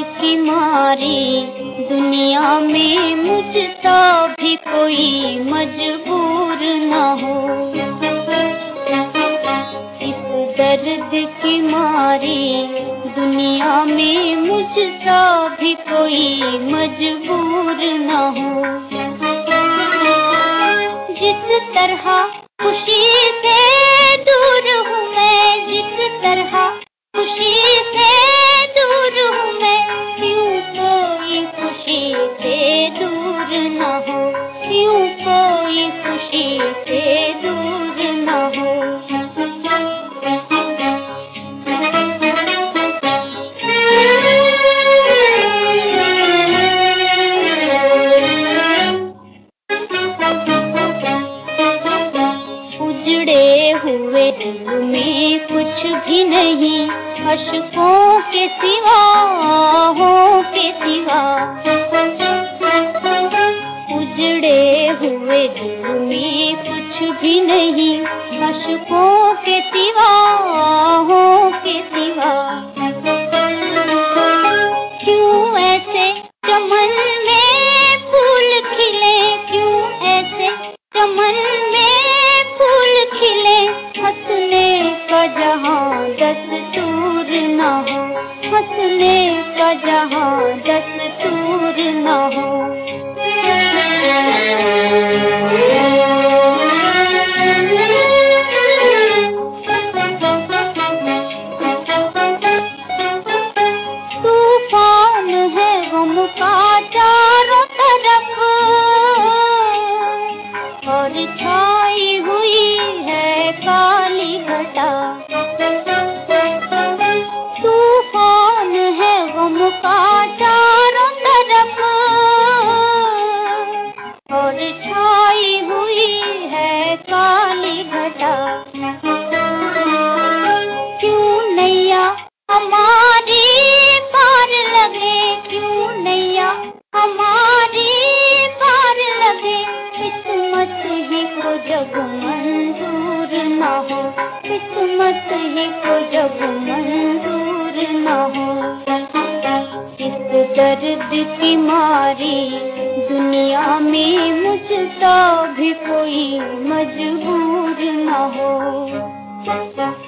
की मारी। दुनिया में मुझसा भी कोई मजबूर न हो। इस दर्द की मारी। दुनिया में मुझसा भी कोई मजबूर न हो। जिस तरह खुशी न हो क्यों कोई खुशी से दूर न हो। उजड़े हुए दिल में कुछ भी नहीं, अशकों के सिवा हो के सिवा। उजड़े हुए में कुछ भी नहीं। अशकों के सिवा हो के सिवा। क्यों ऐसे चमन में फूल खिले? क्यों ऐसे चमन में फूल खिले? हंसने का जहाँ दस्तूर न हो। हंसने का जहाँ दस्तूर न हो। छाई हुई है काली घटा। क्यों नैया हमारी पार लगे? क्यों नैया हमारी पार लगे? किस्मत ही को जब मंजूर न हो, किस्मत ही को जब दर्द की मारी दुनिया में मुझसा भी कोई मजबूर न हो।